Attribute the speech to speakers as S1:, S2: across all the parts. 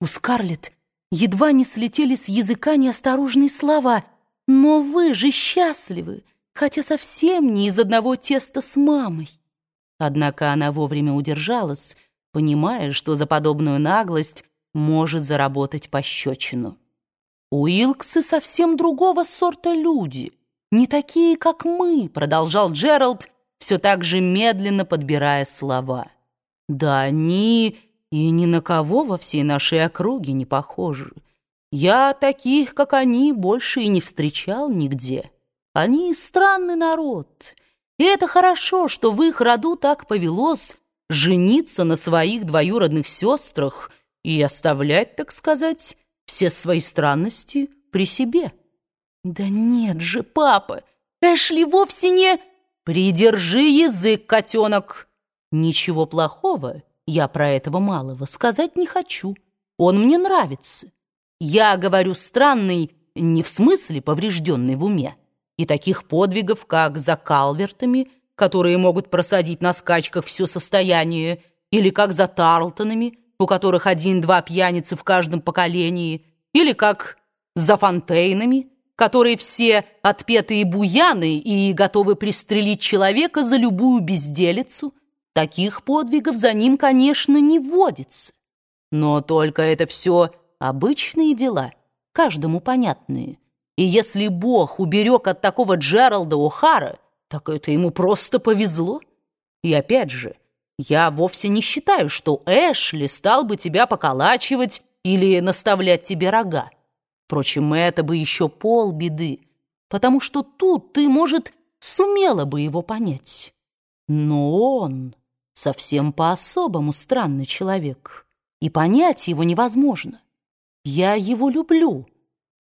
S1: У Скарлетт едва не слетели с языка неосторожные слова. «Но вы же счастливы, хотя совсем не из одного теста с мамой». Однако она вовремя удержалась, понимая, что за подобную наглость может заработать пощечину. «Уилксы совсем другого сорта люди, не такие, как мы», продолжал Джеральд, все так же медленно подбирая слова. «Да они и ни на кого во всей нашей округе не похожи. Я таких, как они, больше и не встречал нигде. Они странный народ, и это хорошо, что в их роду так повелось жениться на своих двоюродных сестрах и оставлять, так сказать, все свои странности при себе». «Да нет же, папа, Эшли вовсе не...» «Придержи язык, котенок!» «Ничего плохого я про этого малого сказать не хочу. Он мне нравится. Я говорю странный не в смысле поврежденный в уме. И таких подвигов, как за калвертами, которые могут просадить на скачках все состояние, или как за Тарлтонами, у которых один-два пьяницы в каждом поколении, или как за Фонтейнами, которые все отпетые буяны и готовы пристрелить человека за любую безделицу, таких подвигов за ним, конечно, не водится. Но только это все обычные дела, каждому понятные. И если Бог уберег от такого Джералда О'Хара, так это ему просто повезло. И опять же, я вовсе не считаю, что Эшли стал бы тебя поколачивать или наставлять тебе рога. Впрочем, это бы еще полбеды, потому что тут ты, может, сумела бы его понять. Но он совсем по-особому странный человек, и понять его невозможно. Я его люблю,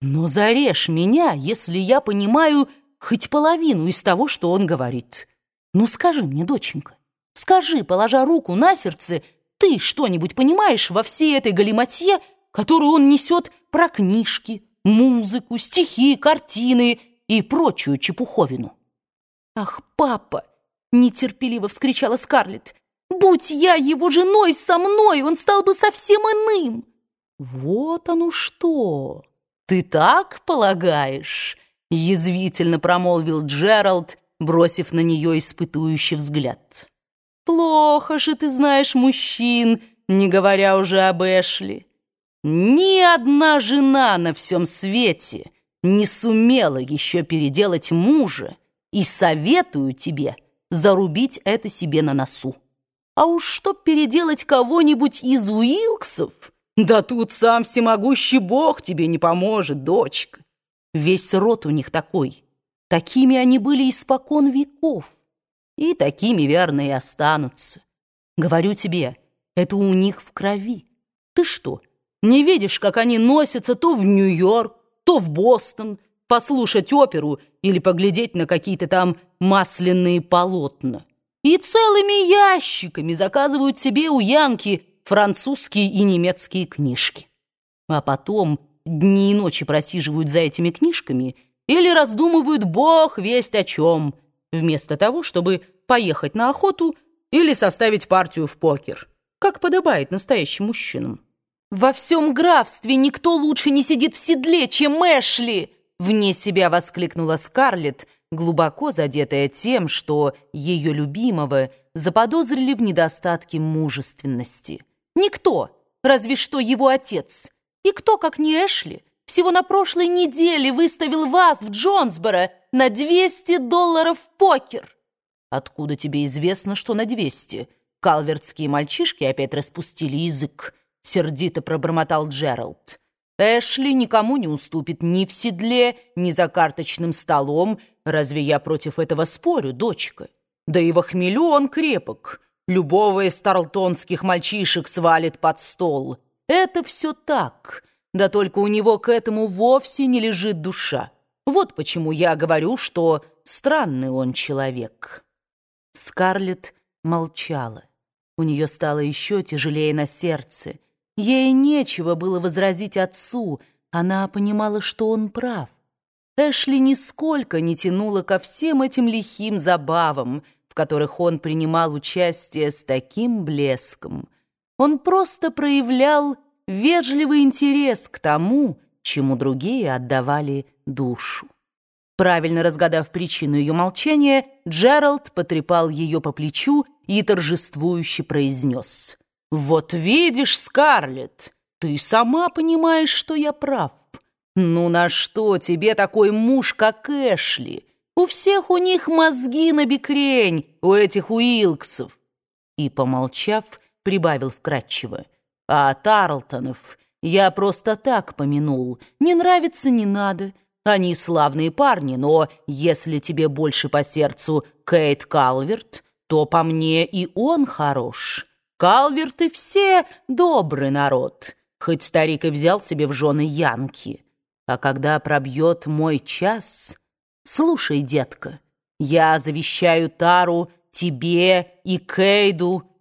S1: но зарежь меня, если я понимаю хоть половину из того, что он говорит. Ну скажи мне, доченька, скажи, положа руку на сердце, ты что-нибудь понимаешь во всей этой галиматье, которую он несет про книжки, музыку, стихи, картины и прочую чепуховину. «Ах, папа!» — нетерпеливо вскричала Скарлетт. «Будь я его женой со мной, он стал бы совсем иным!» «Вот оно что! Ты так полагаешь?» — язвительно промолвил Джеральд, бросив на нее испытующий взгляд. «Плохо же ты знаешь мужчин, не говоря уже об Эшли. Ни одна жена на всем свете не сумела еще переделать мужа, и советую тебе зарубить это себе на носу. А уж чтоб переделать кого-нибудь из Уилксов, да тут сам всемогущий Бог тебе не поможет, дочка. Весь род у них такой. Такими они были испокон веков. И такими, верно, и останутся. Говорю тебе, это у них в крови. Ты что, не видишь, как они носятся то в Нью-Йорк, то в Бостон, послушать оперу или поглядеть на какие-то там масляные полотна. И целыми ящиками заказывают себе у Янки французские и немецкие книжки. А потом дни и ночи просиживают за этими книжками или раздумывают бог весть о чем, вместо того, чтобы поехать на охоту или составить партию в покер, как подобает настоящим мужчинам. «Во всем графстве никто лучше не сидит в седле, чем Эшли!» Вне себя воскликнула Скарлетт, глубоко задетая тем, что ее любимого заподозрили в недостатке мужественности. «Никто, разве что его отец. И кто, как не Эшли, всего на прошлой неделе выставил вас в Джонсборо на 200 долларов в покер!» «Откуда тебе известно, что на 200?» Калвертские мальчишки опять распустили язык. Сердито пробормотал Джеральд. Эшли никому не уступит ни в седле, ни за карточным столом. Разве я против этого спорю, дочка? Да и во хмелю он крепок. Любого из тарлтонских мальчишек свалит под стол. Это все так. Да только у него к этому вовсе не лежит душа. Вот почему я говорю, что странный он человек. Скарлетт молчала. У нее стало еще тяжелее на сердце. Ей нечего было возразить отцу, она понимала, что он прав. Эшли нисколько не тянула ко всем этим лихим забавам, в которых он принимал участие с таким блеском. Он просто проявлял вежливый интерес к тому, чему другие отдавали душу. Правильно разгадав причину ее молчания, Джеральд потрепал ее по плечу и торжествующе произнес. «Вот видишь, Скарлетт, ты сама понимаешь, что я прав. Ну на что тебе такой муж, как Эшли? У всех у них мозги на бекрень, у этих Уилксов». И, помолчав, прибавил вкратчиво. «А Тарлтонов я просто так помянул. Не нравится, не надо». Они славные парни, но если тебе больше по сердцу Кейт Калверт, то по мне и он хорош. Калверты все добрый народ, хоть старик и взял себе в жены Янки. А когда пробьет мой час... Слушай, детка, я завещаю Тару тебе и Кейду